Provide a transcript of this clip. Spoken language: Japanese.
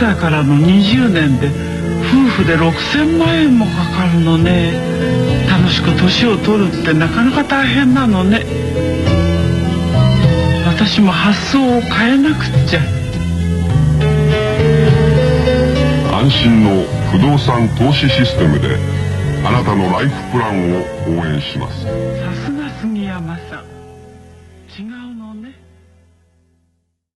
歳からの20年で夫婦で6,000万円もかかるのね。楽しく年を取るってなかなか大変なのね。私も発想を変えなくっちゃ。安心の不動産投資システムであなたのライフプランを応援します。さすが杉山さん。違うのね。